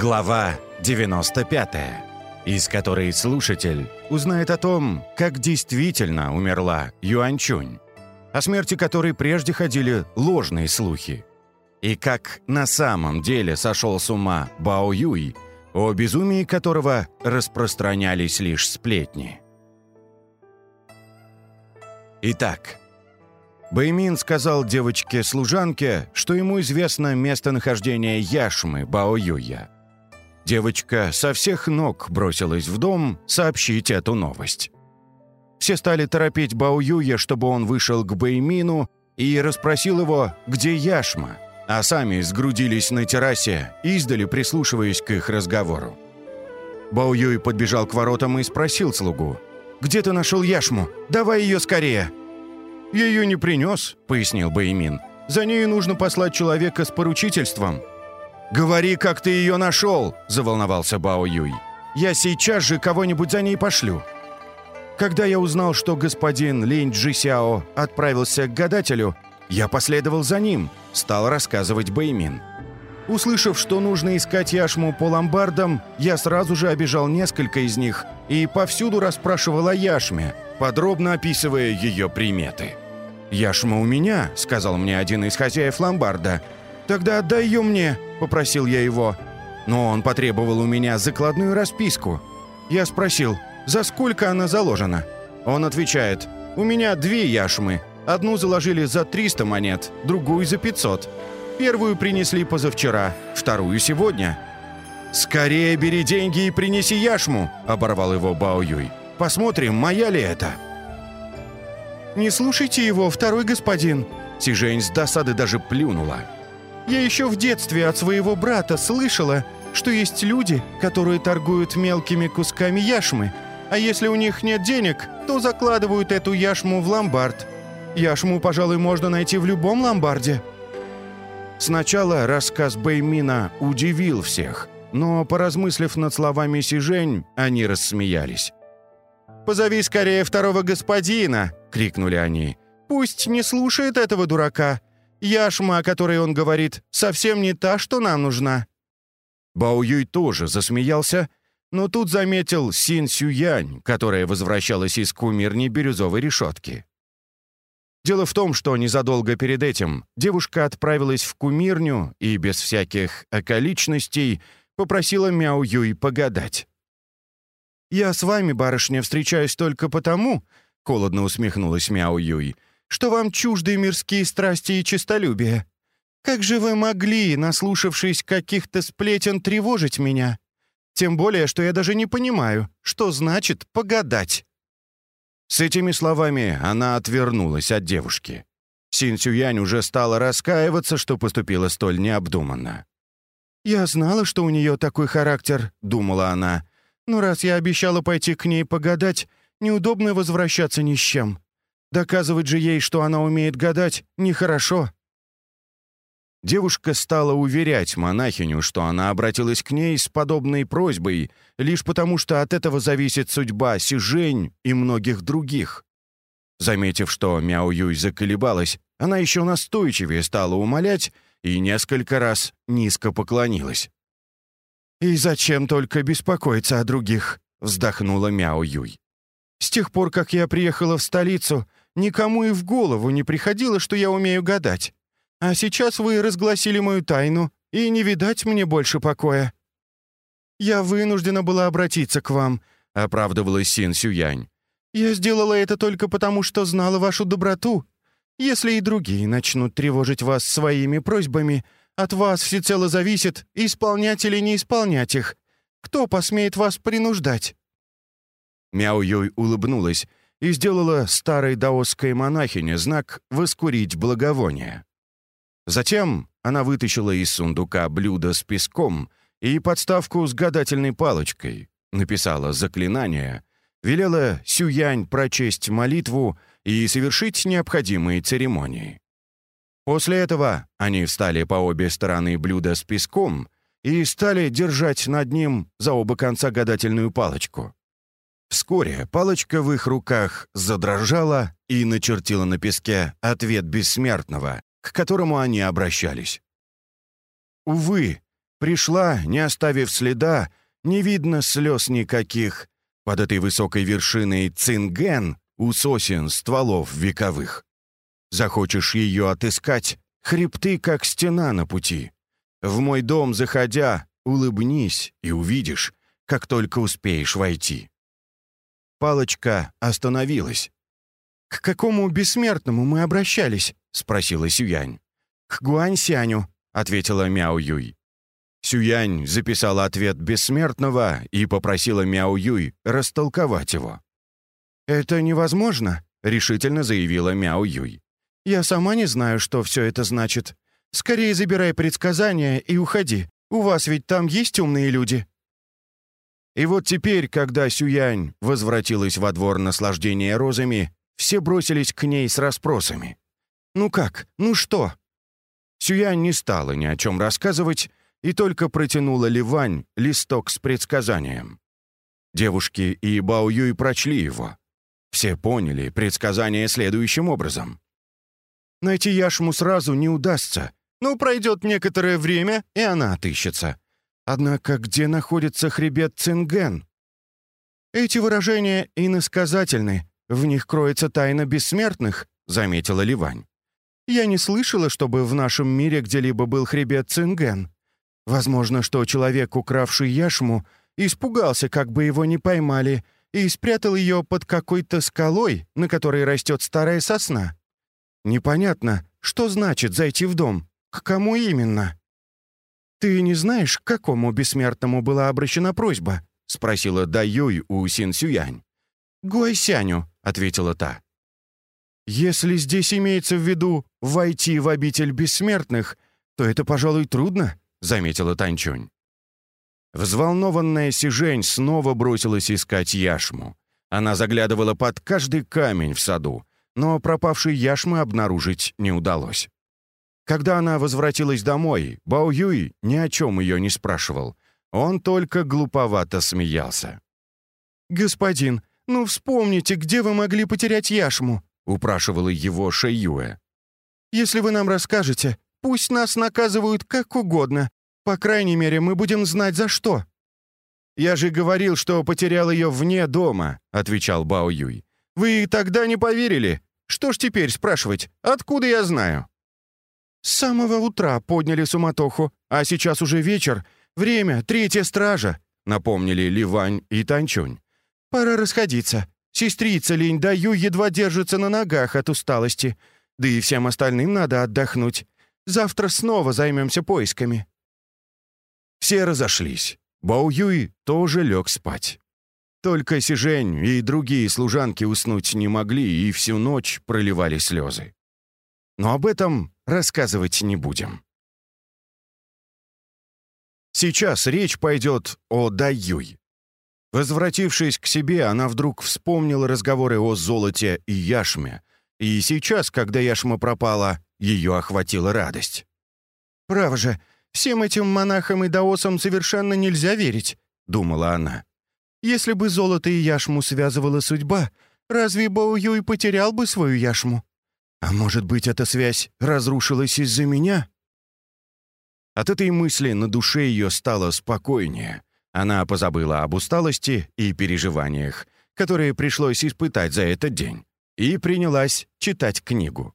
Глава 95, из которой слушатель узнает о том, как действительно умерла Юанчунь, о смерти которой прежде ходили ложные слухи, и как на самом деле сошел с ума Бао Юй, о безумии которого распространялись лишь сплетни. Итак, Бэймин сказал девочке-служанке, что ему известно местонахождение яшмы Бао Юя – Девочка со всех ног бросилась в дом сообщить эту новость. Все стали торопить Бао Юя, чтобы он вышел к Бэймину и расспросил его, где Яшма, а сами сгрудились на террасе, издали прислушиваясь к их разговору. Бао Юй подбежал к воротам и спросил слугу, «Где ты нашел Яшму? Давай ее скорее!» «Я ее не принес», — пояснил Бэймин. «За ней нужно послать человека с поручительством». «Говори, как ты ее нашел!» – заволновался Бао Юй. «Я сейчас же кого-нибудь за ней пошлю». Когда я узнал, что господин Линь Джисяо отправился к гадателю, я последовал за ним, стал рассказывать Бэймин. Услышав, что нужно искать яшму по ломбардам, я сразу же обижал несколько из них и повсюду расспрашивал о яшме, подробно описывая ее приметы. «Яшма у меня», — сказал мне один из хозяев ломбарда. «Тогда отдай ее мне», — попросил я его. Но он потребовал у меня закладную расписку. Я спросил, за сколько она заложена? Он отвечает, у меня две яшмы. Одну заложили за 300 монет, другую за 500. Первую принесли позавчера, вторую сегодня. «Скорее бери деньги и принеси яшму!» – оборвал его Бао Юй. «Посмотрим, моя ли это!» «Не слушайте его, второй господин!» Сижень с досады даже плюнула. Я еще в детстве от своего брата слышала, что есть люди, которые торгуют мелкими кусками яшмы, а если у них нет денег, то закладывают эту яшму в ломбард. Яшму, пожалуй, можно найти в любом ломбарде. Сначала рассказ Бэймина удивил всех, но, поразмыслив над словами Сижень, они рассмеялись. «Позови скорее второго господина!» — крикнули они. «Пусть не слушает этого дурака. Яшма, о которой он говорит, совсем не та, что нам нужна». Бао Юй тоже засмеялся, но тут заметил Син Сюянь, которая возвращалась из кумирни бирюзовой решетки. Дело в том, что незадолго перед этим девушка отправилась в кумирню и без всяких околичностей попросила Мяо Юй погадать. «Я с вами, барышня, встречаюсь только потому», — холодно усмехнулась Мяо Юй, — что вам чужды мирские страсти и честолюбие. Как же вы могли, наслушавшись каких-то сплетен, тревожить меня? Тем более, что я даже не понимаю, что значит «погадать». С этими словами она отвернулась от девушки. Син Сюянь уже стала раскаиваться, что поступила столь необдуманно. «Я знала, что у нее такой характер», — думала она. «Но раз я обещала пойти к ней погадать, неудобно возвращаться ни с чем. Доказывать же ей, что она умеет гадать, нехорошо». Девушка стала уверять монахиню, что она обратилась к ней с подобной просьбой лишь потому, что от этого зависит судьба Сижень и многих других. Заметив, что Мяо Юй заколебалась, она еще настойчивее стала умолять и несколько раз низко поклонилась. «И зачем только беспокоиться о других?» — вздохнула Мяо Юй. «С тех пор, как я приехала в столицу, Никому и в голову не приходило, что я умею гадать. А сейчас вы разгласили мою тайну, и не видать мне больше покоя». «Я вынуждена была обратиться к вам», — оправдывалась Син Сюянь. «Я сделала это только потому, что знала вашу доброту. Если и другие начнут тревожить вас своими просьбами, от вас всецело зависит, исполнять или не исполнять их. Кто посмеет вас принуждать?» Мяо Юй улыбнулась, и сделала старой даосской монахине знак «воскурить благовоние». Затем она вытащила из сундука блюдо с песком и подставку с гадательной палочкой, написала заклинание, велела Сюянь прочесть молитву и совершить необходимые церемонии. После этого они встали по обе стороны блюда с песком и стали держать над ним за оба конца гадательную палочку. Вскоре палочка в их руках задрожала и начертила на песке ответ бессмертного, к которому они обращались. Увы, Пришла, не оставив следа, не видно слез никаких. Под этой высокой вершиной Цинген у сосен стволов вековых. Захочешь ее отыскать, хребты, как стена на пути. В мой дом, заходя, улыбнись и увидишь, как только успеешь войти. Палочка остановилась. «К какому бессмертному мы обращались?» — спросила Сюянь. «К Гуаньсяню», — ответила Мяо Юй. Сюянь записала ответ бессмертного и попросила Мяо Юй растолковать его. «Это невозможно», — решительно заявила Мяо Юй. «Я сама не знаю, что все это значит. Скорее забирай предсказания и уходи. У вас ведь там есть умные люди». И вот теперь, когда Сюянь возвратилась во двор наслаждения розами, все бросились к ней с расспросами. «Ну как? Ну что?» Сюянь не стала ни о чем рассказывать и только протянула Ливань листок с предсказанием. Девушки и Бао Юй прочли его. Все поняли предсказание следующим образом. «Найти яшму сразу не удастся, но пройдет некоторое время, и она отыщется. Однако где находится хребет Цинген?» «Эти выражения иносказательны, в них кроется тайна бессмертных», — заметила Ливань. «Я не слышала, чтобы в нашем мире где-либо был хребет Цинген. Возможно, что человек, укравший яшму, испугался, как бы его не поймали, и спрятал ее под какой-то скалой, на которой растет старая сосна. Непонятно, что значит зайти в дом, к кому именно. «Ты не знаешь, к какому бессмертному была обращена просьба?» — спросила Даюй у Син Сюянь. «Гуайсяню», — ответила та. «Если здесь имеется в виду войти в обитель бессмертных, то это, пожалуй, трудно», — заметила Танчунь. Взволнованная Сижень снова бросилась искать яшму. Она заглядывала под каждый камень в саду, но пропавшей яшмы обнаружить не удалось. Когда она возвратилась домой, Бао Юй ни о чем ее не спрашивал. Он только глуповато смеялся. «Господин, ну вспомните, где вы могли потерять яшму?» — упрашивала его Шэйюэ. «Если вы нам расскажете, Пусть нас наказывают как угодно. По крайней мере, мы будем знать, за что». «Я же говорил, что потерял ее вне дома», — отвечал Бао Юй. «Вы тогда не поверили. Что ж теперь спрашивать? Откуда я знаю?» «С самого утра подняли суматоху, а сейчас уже вечер. Время, третья стража», — напомнили Ливань и Танчунь. «Пора расходиться. Сестрица Линь Даю едва держится на ногах от усталости. Да и всем остальным надо отдохнуть. Завтра снова займемся поисками». Все разошлись. Бао Юй тоже лег спать. Только Сижень и другие служанки уснуть не могли и всю ночь проливали слезы. Но об этом рассказывать не будем. Сейчас речь пойдет о Даюй. Возвратившись к себе, она вдруг вспомнила разговоры о золоте и яшме, и сейчас, когда яшма пропала, ее охватила радость. «Право же, всем этим монахам и даосам совершенно нельзя верить», — думала она. «Если бы золото и яшму связывала судьба, разве Бао Юй потерял бы свою яшму? А может быть, эта связь разрушилась из-за меня?» От этой мысли на душе ее стало спокойнее. Она позабыла об усталости и переживаниях, которые пришлось испытать за этот день, и принялась читать книгу.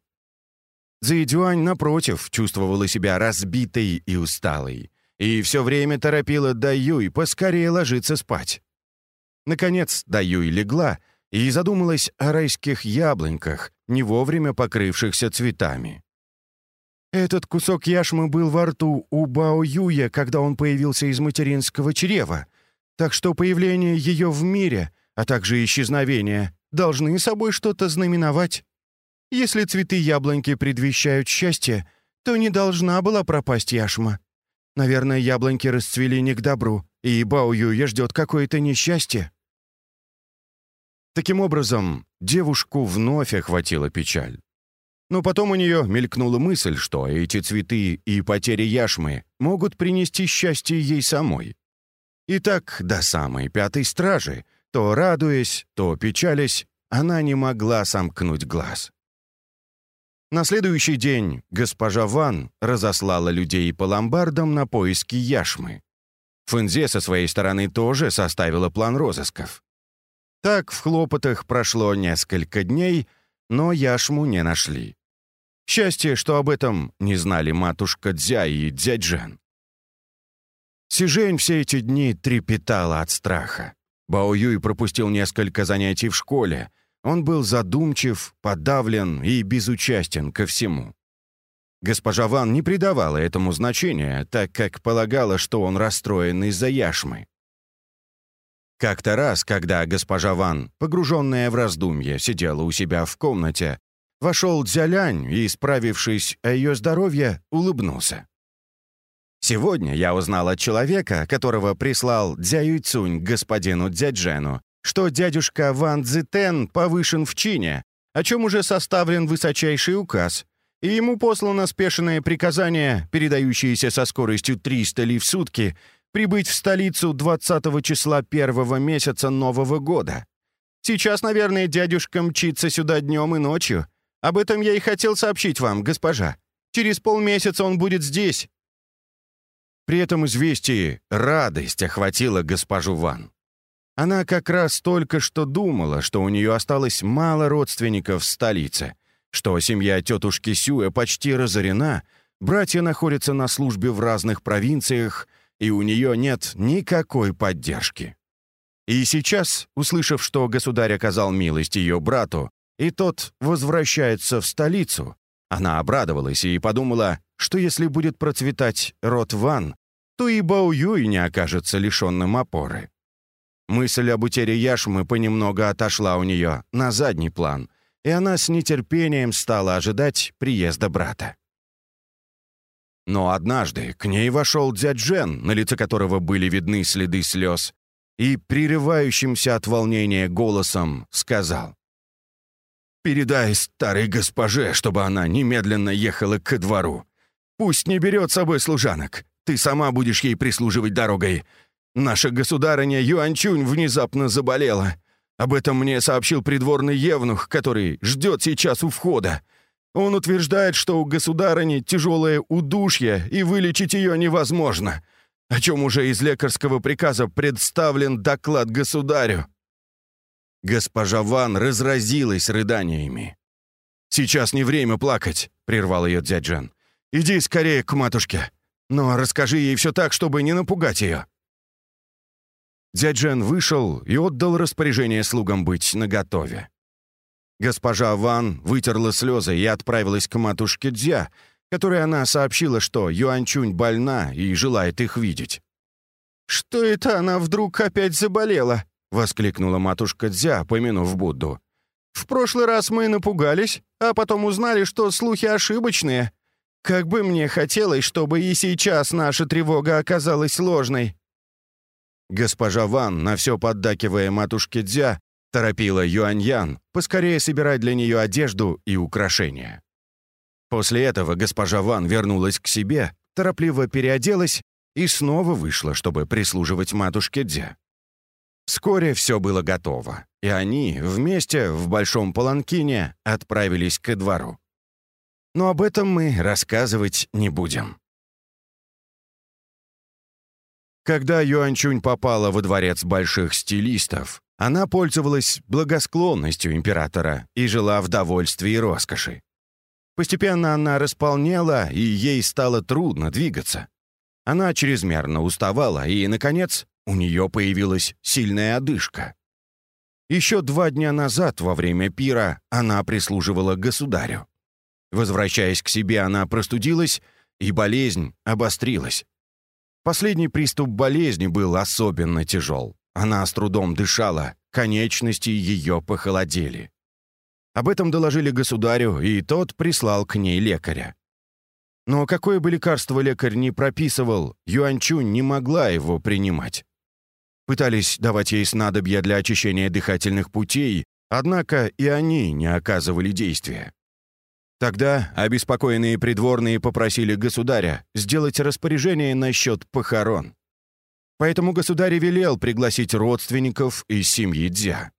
Цзэйдюань, напротив, чувствовала себя разбитой и усталой, и все время торопила Даюй поскорее ложиться спать. Наконец Даюй легла и задумалась о райских яблоньках, не вовремя покрывшихся цветами. Этот кусок яшмы был во рту у Бао Юя, когда он появился из материнского чрева, так что появление ее в мире, а также исчезновение, должны собой что-то знаменовать. Если цветы яблоньки предвещают счастье, то не должна была пропасть яшма. Наверное, яблоньки расцвели не к добру, и Бао Юя ждет какое-то несчастье. Таким образом, девушку вновь охватила печаль. Но потом у нее мелькнула мысль, что эти цветы и потери яшмы могут принести счастье ей самой. И так до самой пятой стражи, то радуясь, то печалясь, она не могла сомкнуть глаз. На следующий день госпожа Ван разослала людей по ломбардам на поиски яшмы. Фэнзе со своей стороны тоже составила план розысков. Так в хлопотах прошло несколько дней, но яшму не нашли. Счастье, что об этом не знали матушка Дзя и дядь Сижень все эти дни трепетала от страха. Бао Юй пропустил несколько занятий в школе, он был задумчив, подавлен и безучастен ко всему. Госпожа Ван не придавала этому значения, так как полагала, что он расстроен из-за яшмы. Как-то раз, когда госпожа Ван, погруженная в раздумье, сидела у себя в комнате, вошел Дзялянь и, справившись о ее здоровье, улыбнулся. «Сегодня я узнал от человека, которого прислал Дзя Юйцунь господину Дзяджену, что дядюшка Ван Цзитен повышен в чине, о чем уже составлен высочайший указ, и ему послано спешенное приказание, передающееся со скоростью 300 ли в сутки, прибыть в столицу 20 числа первого месяца Нового года. Сейчас, наверное, дядюшка мчится сюда днем и ночью. Об этом я и хотел сообщить вам, госпожа. Через полмесяца он будет здесь». При этом известии радость охватила госпожу Ван. Она как раз только что думала, что у нее осталось мало родственников в столице, что семья тетушки Сюэ почти разорена, братья находятся на службе в разных провинциях, и у нее нет никакой поддержки. И сейчас, услышав, что государь оказал милость ее брату, и тот возвращается в столицу, она обрадовалась и подумала, что если будет процветать род Ван, то и Бао Юй не окажется лишенным опоры. Мысль об утере яшмы понемногу отошла у нее на задний план, и она с нетерпением стала ожидать приезда брата. Но однажды к ней вошел дядь Жен, на лице которого были видны следы слез, и, прерывающимся от волнения голосом, сказал. «Передай старой госпоже, чтобы она немедленно ехала к двору. Пусть не берет с собой служанок. Ты сама будешь ей прислуживать дорогой. Наша государыня Юанчунь внезапно заболела. Об этом мне сообщил придворный евнух, который ждет сейчас у входа. Он утверждает, что у государыни тяжелое удушье, и вылечить ее невозможно, о чем уже из лекарского приказа представлен доклад государю. Госпожа Ван разразилась рыданиями. «Сейчас не время плакать», — прервал ее дядь Джан. «Иди скорее к матушке, но расскажи ей все так, чтобы не напугать ее». Дядь Джен вышел и отдал распоряжение слугам быть наготове. Госпожа Ван вытерла слезы и отправилась к матушке Дзя, которой она сообщила, что Юанчунь больна и желает их видеть. «Что это она вдруг опять заболела?» — воскликнула матушка Дзя, помянув Будду. «В прошлый раз мы напугались, а потом узнали, что слухи ошибочные. Как бы мне хотелось, чтобы и сейчас наша тревога оказалась ложной». Госпожа Ван, на все поддакивая матушке Дзя, торопила Юаньян поскорее собирать для нее одежду и украшения. После этого госпожа Ван вернулась к себе, торопливо переоделась и снова вышла, чтобы прислуживать матушке Дзя. Вскоре все было готово, и они вместе в большом паланкине отправились ко двору. Но об этом мы рассказывать не будем. Когда Юанчунь попала во дворец больших стилистов, она пользовалась благосклонностью императора и жила в довольстве и роскоши. Постепенно она располнела, и ей стало трудно двигаться. Она чрезмерно уставала, и, наконец, у нее появилась сильная одышка. Еще два дня назад, во время пира, она прислуживала государю. Возвращаясь к себе, она простудилась, и болезнь обострилась. Последний приступ болезни был особенно тяжел. Она с трудом дышала, конечности ее похолодели. Об этом доложили государю, и тот прислал к ней лекаря. Но какое бы лекарство лекарь не прописывал, Юанчунь не могла его принимать. Пытались давать ей снадобья для очищения дыхательных путей, однако и они не оказывали действия. Тогда обеспокоенные придворные попросили государя сделать распоряжение насчет похорон. Поэтому государь велел пригласить родственников из семьи Дзя.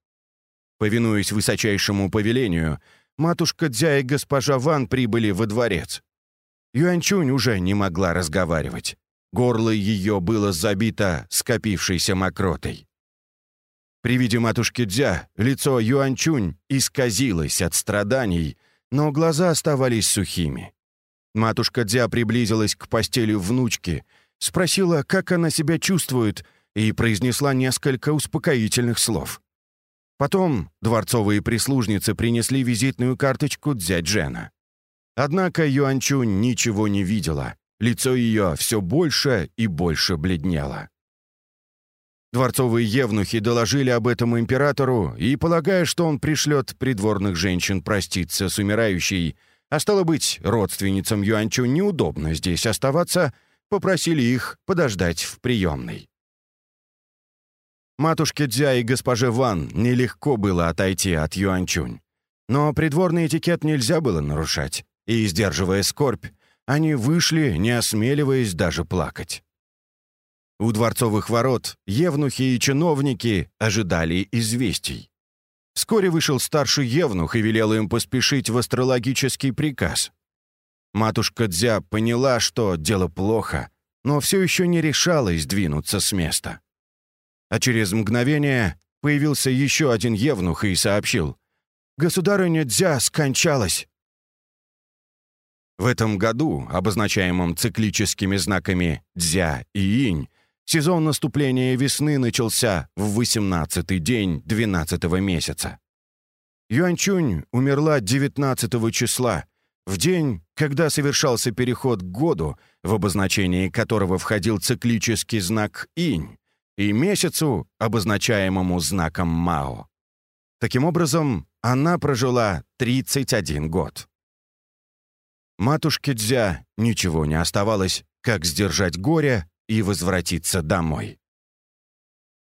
Повинуясь высочайшему повелению, матушка Дзя и госпожа Ван прибыли во дворец. Юанчунь уже не могла разговаривать. Горло ее было забито скопившейся мокротой. При виде матушки Дзя лицо Юанчунь исказилось от страданий, но глаза оставались сухими. Матушка Дзя приблизилась к постели внучки, спросила, как она себя чувствует, и произнесла несколько успокоительных слов. Потом дворцовые прислужницы принесли визитную карточку Дзя Джена. Однако Юанчунь ничего не видела, лицо ее все больше и больше бледнело. Дворцовые евнухи доложили об этом императору и, полагая, что он пришлет придворных женщин проститься с умирающей, а стало быть, родственницам Юанчу неудобно здесь оставаться, попросили их подождать в приемной. Матушке Дзя и госпоже Ван нелегко было отойти от Юанчунь. Но придворный этикет нельзя было нарушать, и, сдерживая скорбь, они вышли, не осмеливаясь даже плакать. У дворцовых ворот евнухи и чиновники ожидали известий. Вскоре вышел старший евнух и велел им поспешить в астрологический приказ. Матушка Дзя поняла, что дело плохо, но все еще не решалась двинуться с места. А через мгновение появился еще один евнух и сообщил. «Государыня Дзя скончалась». В этом году, обозначаемом циклическими знаками «дзя» и «инь», сезон наступления весны начался в 18-й день 12-го месяца. Юанчунь умерла 19 числа, в день, когда совершался переход к году, в обозначении которого входил циклический знак «инь», и месяцу, обозначаемому знаком Мао. Таким образом, она прожила 31 год. Матушке Дзя ничего не оставалось, как сдержать горе и возвратиться домой.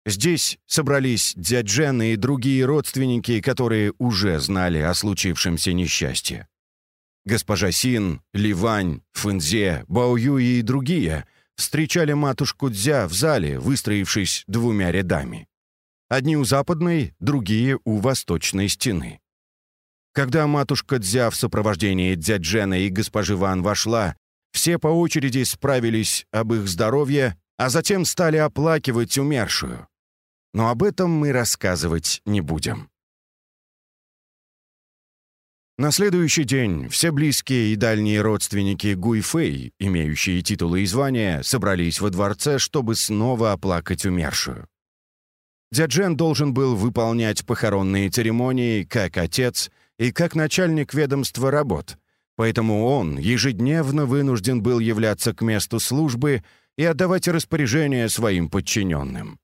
Здесь собрались дяджен и другие родственники, которые уже знали о случившемся несчастье. Госпожа Син, Ливань, Фэнзе, Баоюи и другие встречали матушку Дзя в зале, выстроившись двумя рядами. Одни у западной, другие у восточной стены. Когда матушка Дзя в сопровождении дяджена и госпожи Ван вошла, все по очереди справились об их здоровье, а затем стали оплакивать умершую. Но об этом мы рассказывать не будем. На следующий день все близкие и дальние родственники Гуйфэй, имеющие титулы и звания, собрались во дворце, чтобы снова оплакать умершую. Дяджен должен был выполнять похоронные церемонии как отец и как начальник ведомства работ, поэтому он ежедневно вынужден был являться к месту службы и отдавать распоряжения своим подчиненным.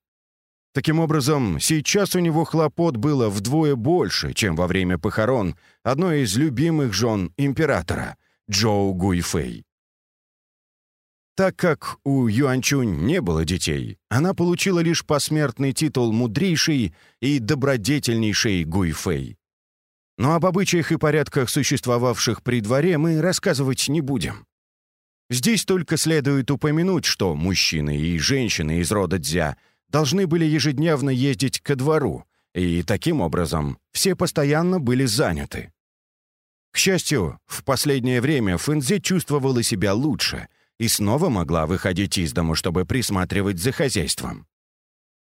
Таким образом, сейчас у него хлопот было вдвое больше, чем во время похорон одной из любимых жен императора, Джоу Гуйфэй. Так как у Юанчунь не было детей, она получила лишь посмертный титул мудрейшей и добродетельнейшей Гуйфэй. Но об обычаях и порядках, существовавших при дворе, мы рассказывать не будем. Здесь только следует упомянуть, что мужчины и женщины из рода Дзя должны были ежедневно ездить ко двору, и таким образом все постоянно были заняты. К счастью, в последнее время Фэнзи чувствовала себя лучше и снова могла выходить из дома, чтобы присматривать за хозяйством.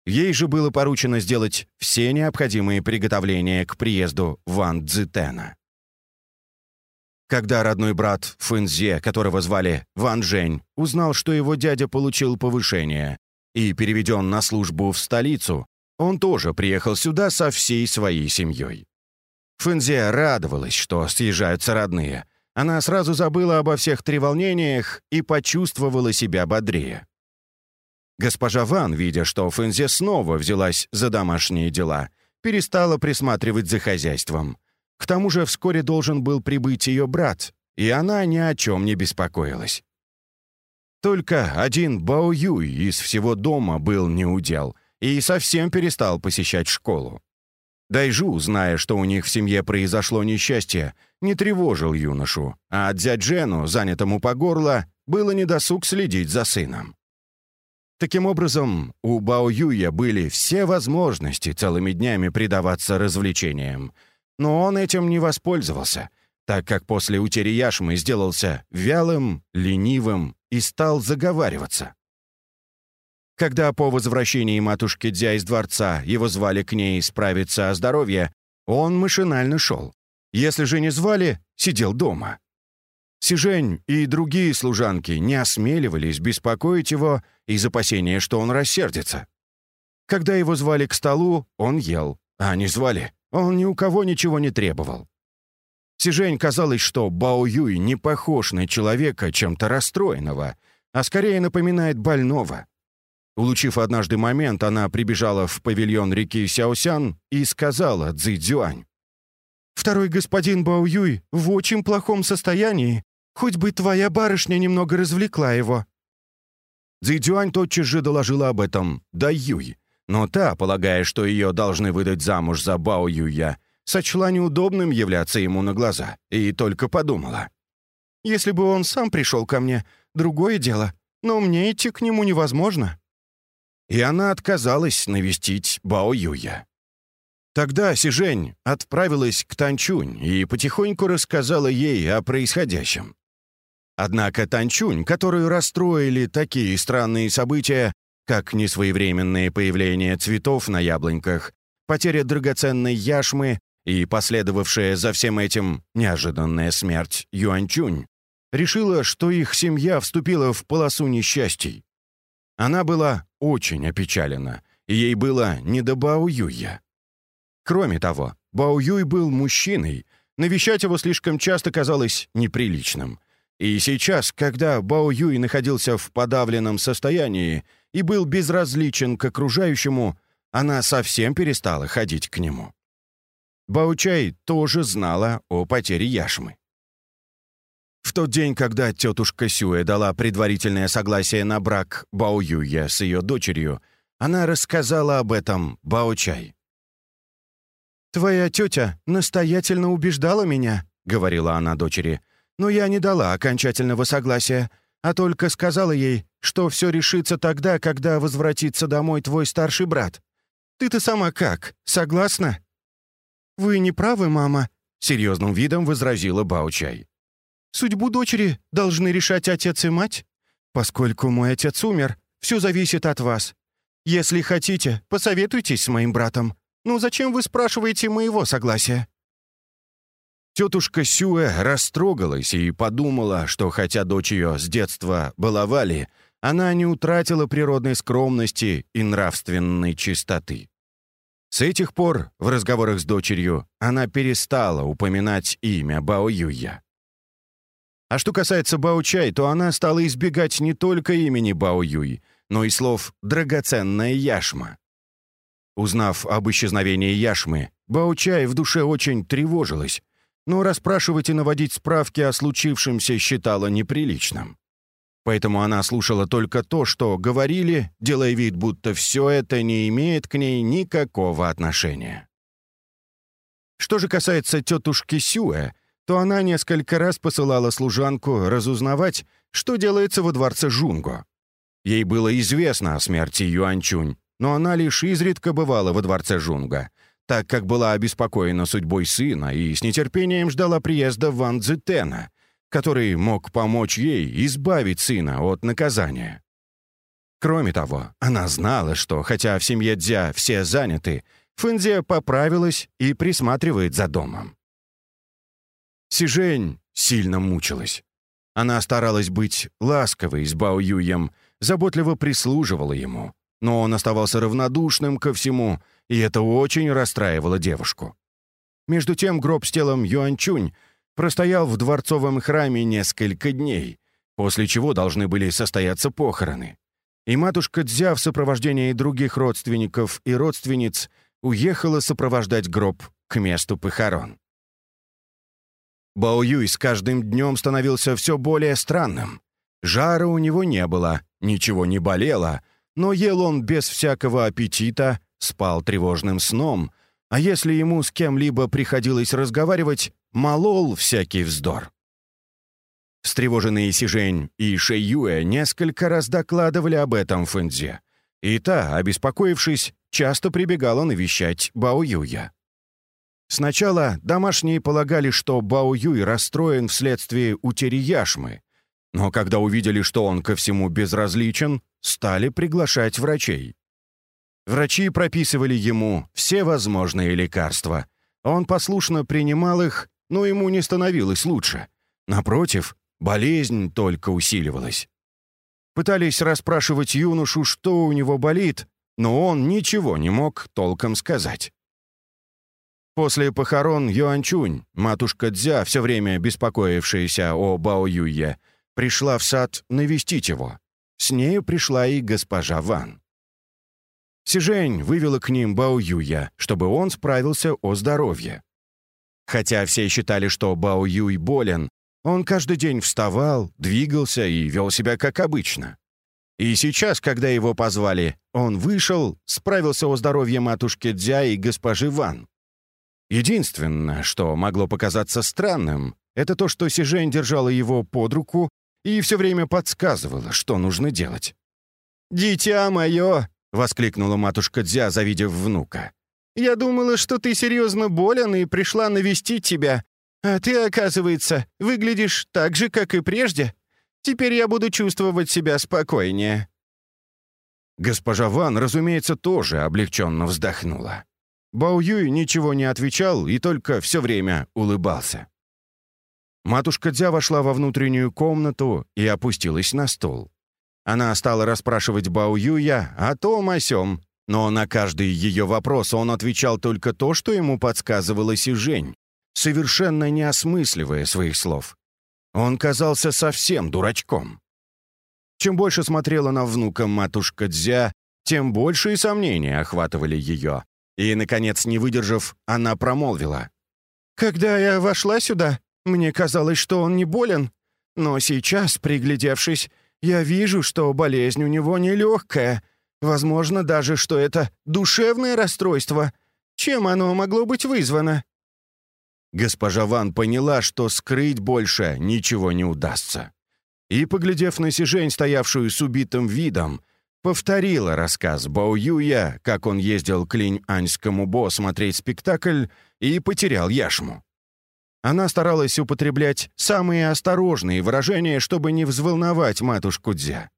Ей же было поручено сделать все необходимые приготовления к приезду Ван Цзитена. Когда родной брат Фэнзе, которого звали Ван Жень, узнал, что его дядя получил повышение и переведен на службу в столицу, он тоже приехал сюда со всей своей семьей. Фэнзе радовалась, что съезжаются родные. Она сразу забыла обо всех треволнениях и почувствовала себя бодрее. Госпожа Ван, видя, что Фэнзе снова взялась за домашние дела, перестала присматривать за хозяйством. К тому же вскоре должен был прибыть ее брат, и она ни о чем не беспокоилась. Только один Бао Юй из всего дома был неудел и совсем перестал посещать школу. Дайжу, зная, что у них в семье произошло несчастье, не тревожил юношу, а дядь Джену, занятому по горло, было недосуг следить за сыном. Таким образом, у Бао Юя были все возможности целыми днями предаваться развлечениям. но он этим не воспользовался, так как после утери яшмы сделался вялым, ленивым и стал заговариваться. Когда по возвращении матушки Дзя из дворца его звали к ней справиться о здоровье, он машинально шел. Если же не звали, сидел дома. Сижень и другие служанки не осмеливались беспокоить его из опасения, что он рассердится. Когда его звали к столу, он ел, а не звали, он ни у кого ничего не требовал. Сижень казалось, что Бао Юй не похож на человека чем-то расстроенного, а скорее напоминает больного. Улучив однажды момент, она прибежала в павильон реки Сяосян и сказала Цзи Цзюань. «Второй господин Бао Юй в очень плохом состоянии. Хоть бы твоя барышня немного развлекла его». Цзи Цзюань тотчас же доложила об этом Да Юй, но та, полагая, что ее должны выдать замуж за Бао Юя, сочла неудобным являться ему на глаза и только подумала. «Если бы он сам пришел ко мне, другое дело, но мне идти к нему невозможно» и она отказалась навестить Бао Юя. Тогда Сижень отправилась к Танчунь и потихоньку рассказала ей о происходящем. Однако Танчунь, которую расстроили такие странные события, как несвоевременное появление цветов на яблоньках, потеря драгоценной яшмы и последовавшая за всем этим неожиданная смерть Юанчунь, решила, что их семья вступила в полосу несчастий. Она была очень опечалена, и ей было не до Бао Юя. Кроме того, Бао Юй был мужчиной, навещать его слишком часто казалось неприличным. И сейчас, когда Бао Юй находился в подавленном состоянии и был безразличен к окружающему, она совсем перестала ходить к нему. Баучай тоже знала о потере яшмы. В тот день, когда тетушка Сюэ дала предварительное согласие на брак Бао Юя с ее дочерью, она рассказала об этом Бао Чай. «Твоя тетя настоятельно убеждала меня», — говорила она дочери, «но я не дала окончательного согласия, а только сказала ей, что все решится тогда, когда возвратится домой твой старший брат. Ты-то сама как, согласна?» «Вы не правы, мама», — серьезным видом возразила Баучай. Судьбу дочери должны решать отец и мать. Поскольку мой отец умер, все зависит от вас. Если хотите, посоветуйтесь с моим братом. Ну зачем вы спрашиваете моего согласия?» Тетушка Сюэ растрогалась и подумала, что хотя дочь ее с детства баловали, она не утратила природной скромности и нравственной чистоты. С этих пор в разговорах с дочерью она перестала упоминать имя Бао Юя. А что касается Бао Чай, то она стала избегать не только имени Бао Юй, но и слов «драгоценная яшма». Узнав об исчезновении яшмы, Бао Чай в душе очень тревожилась, но расспрашивать и наводить справки о случившемся считала неприличным. Поэтому она слушала только то, что говорили, делая вид, будто все это не имеет к ней никакого отношения. Что же касается тетушки Сюэ, то она несколько раз посылала служанку разузнавать, что делается во дворце Жунго. Ей было известно о смерти Юанчунь, но она лишь изредка бывала во дворце Жунга, так как была обеспокоена судьбой сына и с нетерпением ждала приезда Ван Цзетена, который мог помочь ей избавить сына от наказания. Кроме того, она знала, что, хотя в семье Дзя все заняты, Фэнзе поправилась и присматривает за домом. Сижень сильно мучилась. Она старалась быть ласковой с Бао Юем, заботливо прислуживала ему, но он оставался равнодушным ко всему, и это очень расстраивало девушку. Между тем гроб с телом Юанчунь простоял в дворцовом храме несколько дней, после чего должны были состояться похороны. И матушка Дзя в сопровождении других родственников и родственниц уехала сопровождать гроб к месту похорон. Бао Юй с каждым днем становился все более странным. Жара у него не было, ничего не болело, но ел он без всякого аппетита, спал тревожным сном, а если ему с кем-либо приходилось разговаривать, молол всякий вздор. Встревоженные Сижень и Шэйюэ несколько раз докладывали об этом Фэнзе, и та, обеспокоившись, часто прибегала навещать Бао Юя. Сначала домашние полагали, что Бао Юй расстроен вследствие утери яшмы, но когда увидели, что он ко всему безразличен, стали приглашать врачей. Врачи прописывали ему все возможные лекарства. Он послушно принимал их, но ему не становилось лучше. Напротив, болезнь только усиливалась. Пытались расспрашивать юношу, что у него болит, но он ничего не мог толком сказать. После похорон Юанчунь, матушка Дзя, все время беспокоившаяся о Бао Юе, пришла в сад навестить его. С нею пришла и госпожа Ван. Сижень вывела к ним Бао Юя, чтобы он справился о здоровье. Хотя все считали, что Бао Юй болен, он каждый день вставал, двигался и вел себя как обычно. И сейчас, когда его позвали, он вышел, справился о здоровье матушки Дзя и госпожи Ван. Единственное, что могло показаться странным, это то, что Сижень держала его под руку и все время подсказывала, что нужно делать. «Дитя мое!» — воскликнула матушка Дзя, завидев внука. «Я думала, что ты серьезно болен и пришла навестить тебя, а ты, оказывается, выглядишь так же, как и прежде. Теперь я буду чувствовать себя спокойнее». Госпожа Ван, разумеется, тоже облегченно вздохнула. Бао Юй ничего не отвечал и только все время улыбался. Матушка Дзя вошла во внутреннюю комнату и опустилась на стол. Она стала расспрашивать Бао Юя о том о сём, но на каждый ее вопрос он отвечал только то, что ему подсказывала Сижень, совершенно не осмысливая своих слов. Он казался совсем дурачком. Чем больше смотрела на внука матушка Дзя, тем больше и сомнения охватывали ее. И, наконец, не выдержав, она промолвила. «Когда я вошла сюда, мне казалось, что он не болен. Но сейчас, приглядевшись, я вижу, что болезнь у него нелегкая. Возможно, даже, что это душевное расстройство. Чем оно могло быть вызвано?» Госпожа Ван поняла, что скрыть больше ничего не удастся. И, поглядев на Сижень, стоявшую с убитым видом, повторила рассказ Бао Юя, как он ездил к Линь-Аньскому Бо смотреть спектакль и потерял яшму. Она старалась употреблять самые осторожные выражения, чтобы не взволновать матушку Дзя.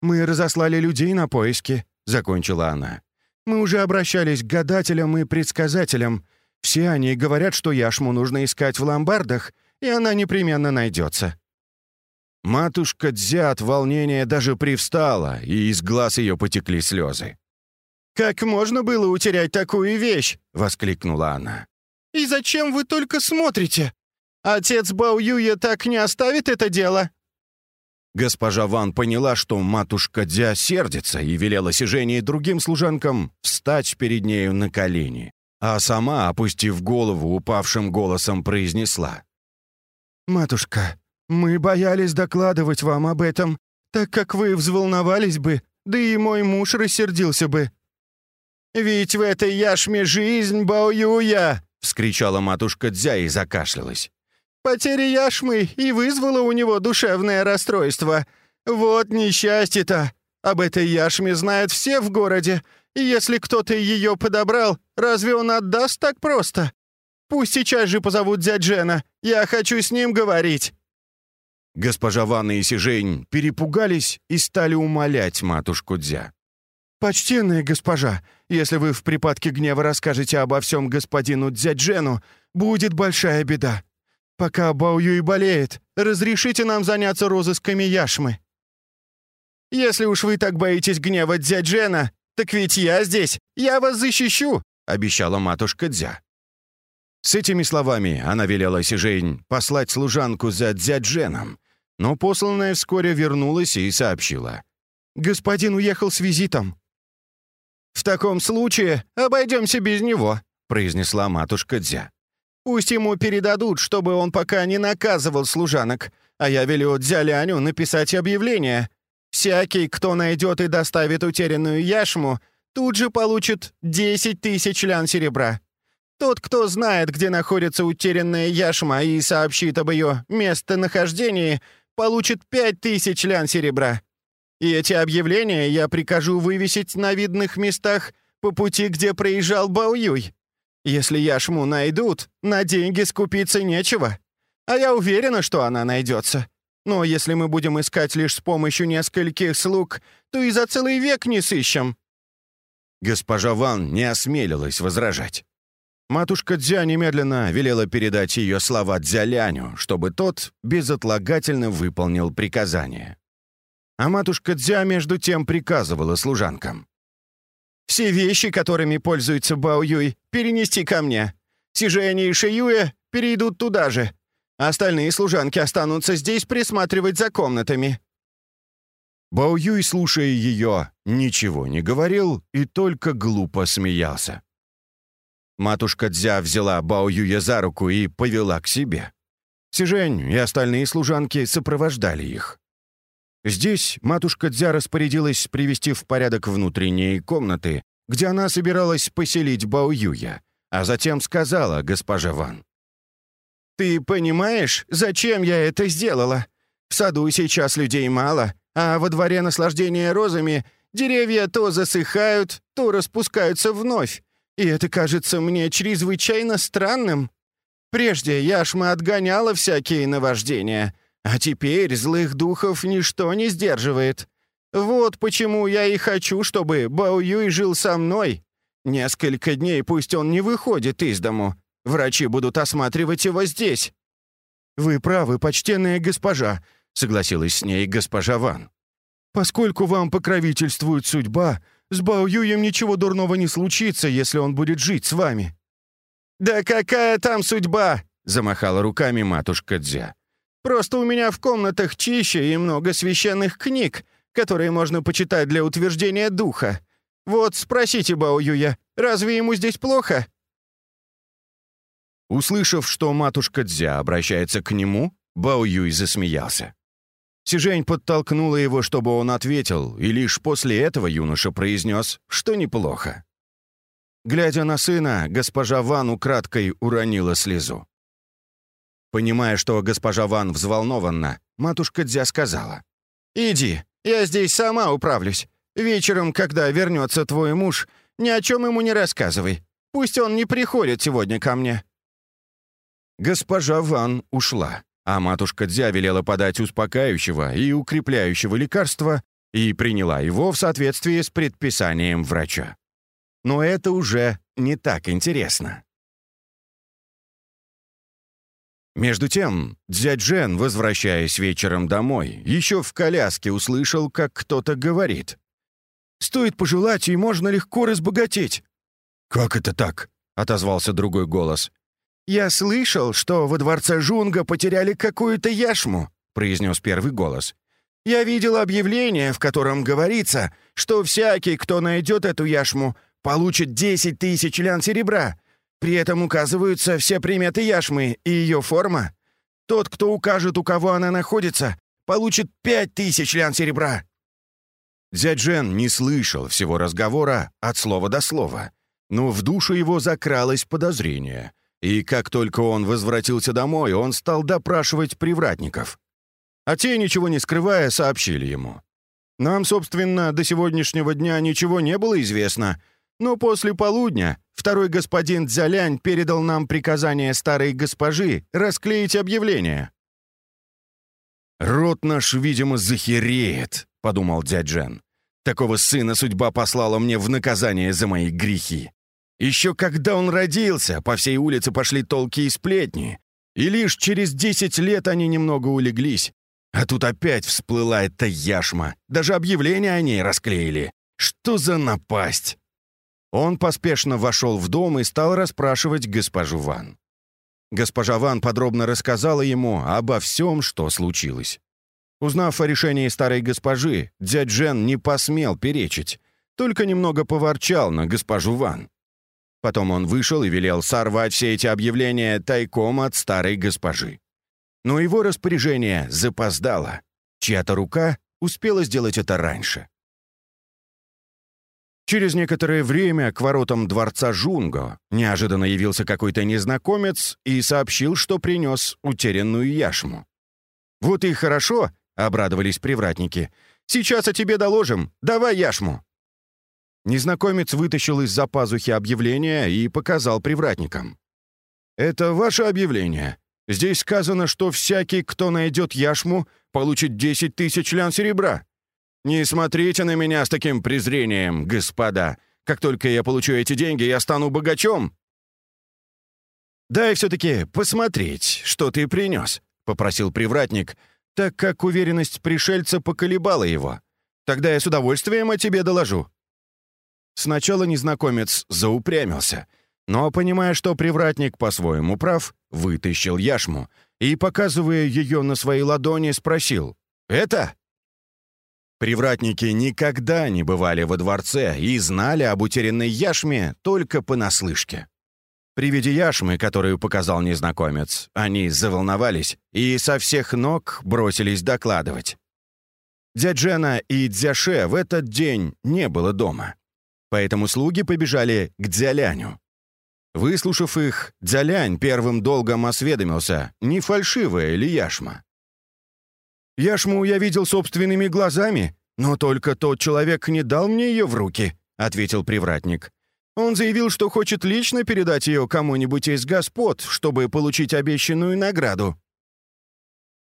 «Мы разослали людей на поиски», — закончила она. «Мы уже обращались к гадателям и предсказателям. Все они говорят, что яшму нужно искать в ломбардах, и она непременно найдется. Матушка Дзя от волнения даже привстала, и из глаз ее потекли слезы. «Как можно было утерять такую вещь?» — воскликнула она. «И зачем вы только смотрите? Отец Бао Юя так не оставит это дело?» Госпожа Ван поняла, что матушка Дзя сердится, и велела Сижене и другим служанкам встать перед нею на колени, а сама, опустив голову, упавшим голосом произнесла. «Матушка, мы боялись докладывать вам об этом, так как вы взволновались бы, да и мой муж рассердился бы». «Ведь в этой яшме жизнь Баоюя!» — вскричала матушка Дзя и закашлялась. «Потеря яшмы и вызвала у него душевное расстройство. Вот несчастье-то! Об этой яшме знают все в городе, и если кто-то ее подобрал, разве он отдаст так просто? Пусть сейчас же позовут дядь Джена, я хочу с ним говорить». Госпожа Ванна и Сижень перепугались и стали умолять матушку Дзя. «Почтенная госпожа, если вы в припадке гнева расскажете обо всем господину Дзяджену, будет большая беда. Пока Бао Юй болеет, разрешите нам заняться розысками яшмы». «Если уж вы так боитесь гнева Дзяджена, так ведь я здесь, я вас защищу», — обещала матушка Дзя. С этими словами она велела Сижень послать служанку за Дзядженом, но посланная вскоре вернулась и сообщила. «Господин уехал с визитом». «В таком случае обойдемся без него», — произнесла матушка Дзя. «Пусть ему передадут, чтобы он пока не наказывал служанок, а я велю Дзяляню написать объявление. Всякий, кто найдет и доставит утерянную яшму, тут же получит 10 тысяч лян серебра. Тот, кто знает, где находится утерянная яшма и сообщит об ее местонахождении, получит пять тысяч лян серебра. И эти объявления я прикажу вывесить на видных местах по пути, где проезжал Баоюй. Если яшму найдут, на деньги скупиться нечего. А я уверена, что она найдется. Но если мы будем искать лишь с помощью нескольких слуг, то и за целый век не сыщем». Госпожа Ван не осмелилась возражать. Матушка Дзя немедленно велела передать ее слова Дзяляню, чтобы тот безотлагательно выполнил приказание. А матушка Дзя между тем приказывала служанкам. «Все вещи, которыми пользуется Бао Юй, перенести ко мне. Сижэни и Шиюэ перейдут туда же. Остальные служанки останутся здесь присматривать за комнатами». Бао Юй, слушая ее, ничего не говорил и только глупо смеялся. Матушка Дзя взяла Бао Юя за руку и повела к себе. Сижень и остальные служанки сопровождали их. Здесь матушка Дзя распорядилась привести в порядок внутренние комнаты, где она собиралась поселить Бао Юя, а затем сказала госпоже Ван. «Ты понимаешь, зачем я это сделала? В саду сейчас людей мало, а во дворе наслаждения розами деревья то засыхают, то распускаются вновь, и это кажется мне чрезвычайно странным. Прежде яшма отгоняла всякие наваждения, а теперь злых духов ничто не сдерживает. Вот почему я и хочу, чтобы Бао Юй жил со мной. Несколько дней пусть он не выходит из дому. Врачи будут осматривать его здесь». «Вы правы, почтенная госпожа», — согласилась с ней госпожа Ван. «Поскольку вам покровительствует судьба, с Бао Юем ничего дурного не случится, если он будет жить с вами». «Да какая там судьба?» — замахала руками матушка Дзя. «Просто у меня в комнатах чище и много священных книг, которые можно почитать для утверждения духа. Вот спросите Бао Юя, разве ему здесь плохо?» Услышав, что матушка Дзя обращается к нему, Бао Юй засмеялся. Сижень подтолкнула его, чтобы он ответил, и лишь после этого юноша произнес, что неплохо. Глядя на сына, госпожа Ван украдкой уронила слезу. Понимая, что госпожа Ван взволнована, матушка Дзя сказала. «Иди, я здесь сама управлюсь. Вечером, когда вернется твой муж, ни о чем ему не рассказывай. Пусть он не приходит сегодня ко мне». Госпожа Ван ушла а матушка Дзя велела подать успокаивающего и укрепляющего лекарства и приняла его в соответствии с предписанием врача. Но это уже не так интересно. Между тем, Дзяджен, возвращаясь вечером домой, еще в коляске услышал, как кто-то говорит. «Стоит пожелать, и можно легко разбогатеть». «Как это так?» — отозвался другой голос. «Я слышал, что во дворце Жунга потеряли какую-то яшму», — произнес первый голос. «Я видел объявление, в котором говорится, что всякий, кто найдет эту яшму, получит 10 тысяч лян серебра. При этом указываются все приметы яшмы и ее форма. Тот, кто укажет, у кого она находится, получит 5 тысяч лян серебра». Дядь Жен не слышал всего разговора от слова до слова, но в душу его закралось подозрение — и как только он возвратился домой, он стал допрашивать привратников. А те, ничего не скрывая, сообщили ему. «Нам, собственно, до сегодняшнего дня ничего не было известно, но после полудня второй господин Дзялянь передал нам приказание старой госпожи расклеить объявление». «Рот наш, видимо, захереет», — подумал дядь Жен. «Такого сына судьба послала мне в наказание за мои грехи. Еще когда он родился, по всей улице пошли толки и сплетни. И лишь через десять лет они немного улеглись. А тут опять всплыла эта яшма. Даже объявление о ней расклеили. Что за напасть? Он поспешно вошел в дом и стал расспрашивать госпожу Ван. Госпожа Ван подробно рассказала ему обо всем, что случилось. Узнав о решении старой госпожи, дядь Джен не посмел перечить, только немного поворчал на госпожу Ван. Потом он вышел и велел сорвать все эти объявления тайком от старой госпожи. Но его распоряжение запоздало. Чья-то рука успела сделать это раньше. Через некоторое время к воротам дворца Жунго неожиданно явился какой-то незнакомец и сообщил, что принес утерянную яшму. «Вот и хорошо», — обрадовались привратники. «Сейчас о тебе доложим. Давай яшму». Незнакомец вытащил из-за пазухи объявление и показал привратникам. «Это ваше объявление. Здесь сказано, что всякий, кто найдет яшму, получит 10 тысяч лян серебра. Не смотрите на меня с таким презрением, господа. Как только я получу эти деньги, я стану богачом». «Дай все-таки посмотреть, что ты принес», — попросил привратник, так как уверенность пришельца поколебала его. «Тогда я с удовольствием о тебе доложу». Сначала незнакомец заупрямился, но, понимая, что привратник по-своему прав, вытащил яшму и, показывая ее на своей ладони, спросил «Это?» Привратники никогда не бывали во дворце и знали об утерянной яшме только понаслышке. При виде яшмы, которую показал незнакомец, они заволновались и со всех ног бросились докладывать. Дяджена и Дзяше в этот день не было дома. Поэтому слуги побежали к Дзяляню. Выслушав их, Дзялянь первым долгом осведомился, не фальшивая ли яшма. «Яшму я видел собственными глазами, но только тот человек не дал мне ее в руки», — ответил привратник. Он заявил, что хочет лично передать ее кому-нибудь из господ, чтобы получить обещанную награду.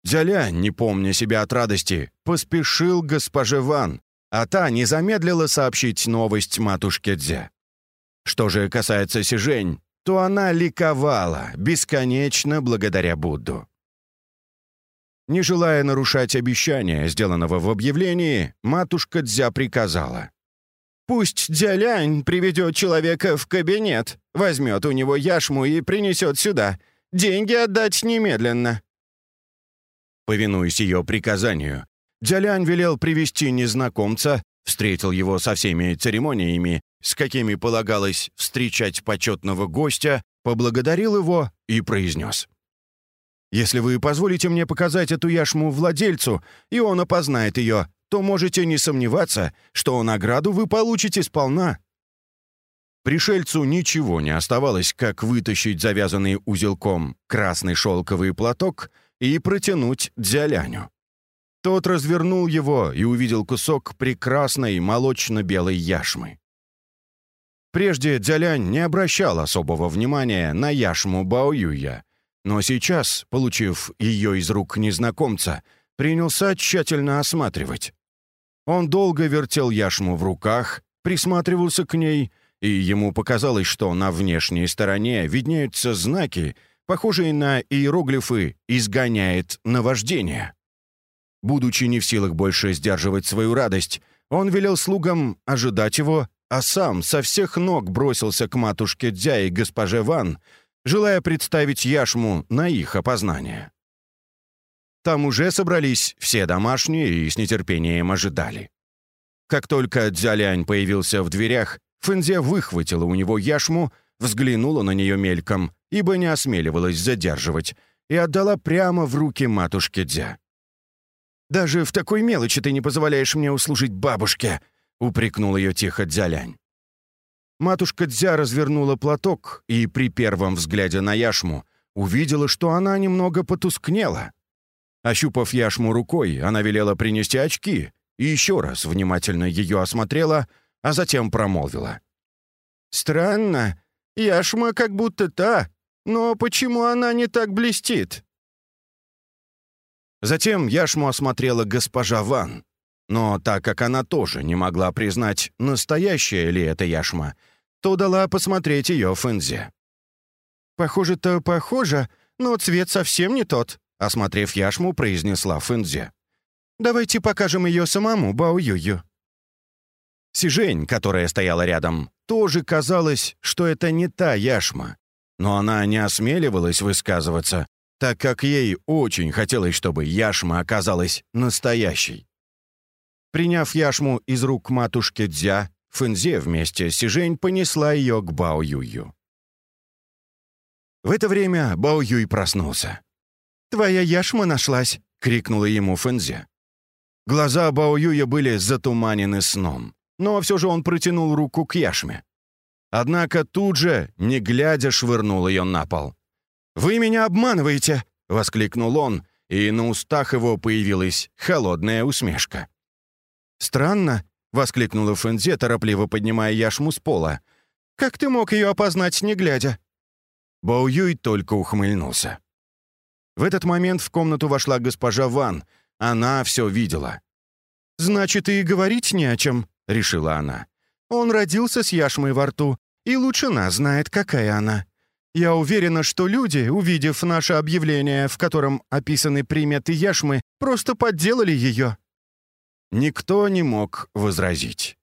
Дзялянь, не помня себя от радости, поспешил госпоже Ван, а та не замедлила сообщить новость матушке Дзя. Что же касается Сижень, то она ликовала, бесконечно благодаря Будду. Не желая нарушать обещания, сделанного в объявлении, матушка Дзя приказала. «Пусть Дзялянь приведет человека в кабинет, возьмет у него яшму и принесет сюда. Деньги отдать немедленно». Повинуясь ее приказанию, Дзялянь велел привести незнакомца, встретил его со всеми церемониями, с какими полагалось встречать почетного гостя, поблагодарил его и произнес. «Если вы позволите мне показать эту яшму владельцу, и он опознает ее, то можете не сомневаться, что награду вы получите сполна». Пришельцу ничего не оставалось, как вытащить завязанный узелком красный шелковый платок и протянуть дзяляню. Тот развернул его и увидел кусок прекрасной молочно-белой яшмы. Прежде Дзялянь не обращал особого внимания на яшму Баоюя, но сейчас, получив ее из рук незнакомца, принялся тщательно осматривать. Он долго вертел яшму в руках, присматривался к ней, и ему показалось, что на внешней стороне виднеются знаки, похожие на иероглифы «изгоняет наваждение». Будучи не в силах больше сдерживать свою радость, он велел слугам ожидать его, а сам со всех ног бросился к матушке Дзя и госпоже Ван, желая представить яшму на их опознание. Там уже собрались все домашние и с нетерпением ожидали. Как только Дзялянь появился в дверях, Фэнзе выхватила у него яшму, взглянула на нее мельком, ибо не осмеливалась задерживать, и отдала прямо в руки матушке Дзя. Даже в такой мелочи ты не позволяешь мне услужить бабушке!» — упрекнул ее тихо Дзялянь. Матушка Дзя развернула платок и при первом взгляде на яшму увидела, что она немного потускнела. Ощупав яшму рукой, она велела принести очки и еще раз внимательно ее осмотрела, а затем промолвила. «Странно, яшма как будто та, но почему она не так блестит?» Затем яшму осмотрела госпожа Ван. Но так как она тоже не могла признать, настоящая ли это яшма, то дала посмотреть ее Фэнзе. «Похоже-то похоже, но цвет совсем не тот», осмотрев яшму, произнесла Фэнзе. «Давайте покажем ее самому Бао Юю». Сижень, которая стояла рядом, тоже казалось, что это не та яшма. Но она не осмеливалась высказываться, так как ей очень хотелось, чтобы яшма оказалась настоящей. Приняв яшму из рук матушки Дзя, Фэнзе вместе с Сижень понесла ее к Бао Юю. В это время Бао Юй проснулся. «Твоя яшма нашлась!» — крикнула ему Фэнзе. Глаза Бао Юя были затуманены сном, но все же он протянул руку к яшме. Однако тут же, не глядя, швырнул ее на пол. «Вы меня обманываете!» — воскликнул он, и на устах его появилась холодная усмешка. «Странно, — воскликнула Фэнзе, торопливо поднимая яшму с пола. «Как ты мог ее опознать, не глядя?» Бао Юй только ухмыльнулся. В этот момент в комнату вошла госпожа Ван. Она все видела. «Значит, и говорить не о чем», — решила она. «Он родился с яшмой во рту, и лучше нас знает, какая она. Я уверена, что люди, увидев наше объявление, в котором описаны приметы яшмы, просто подделали ее». Никто не мог возразить.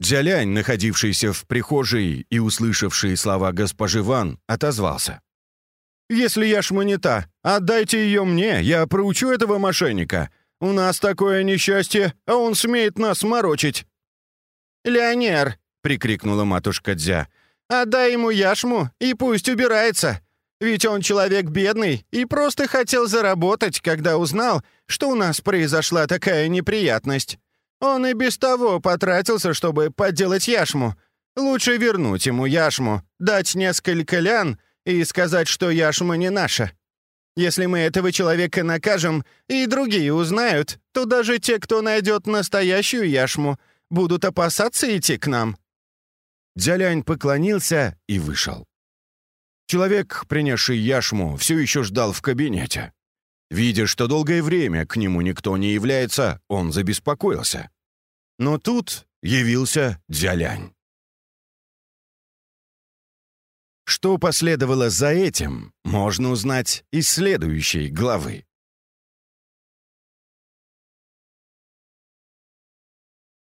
Дзялянь, находившийся в прихожей и услышавший слова госпожи Ван, отозвался. «Если яшма не та, отдайте ее мне, я проучу этого мошенника. У нас такое несчастье, а он смеет нас морочить». «Леонер!» — прикрикнула матушка Дзя. «Отдай ему яшму и пусть убирается. Ведь он человек бедный и просто хотел заработать, когда узнал, что у нас произошла такая неприятность. Он и без того потратился, чтобы подделать яшму. Лучше вернуть ему яшму, дать несколько лян и сказать, что яшма не наша. Если мы этого человека накажем, и другие узнают, то даже те, кто найдет настоящую яшму, будут опасаться идти к нам». Дзялянь поклонился и вышел. Человек, принесший яшму, все еще ждал в кабинете. Видя, что долгое время к нему никто не является, он забеспокоился. Но тут явился Дзялянь. Что последовало за этим, можно узнать из следующей главы.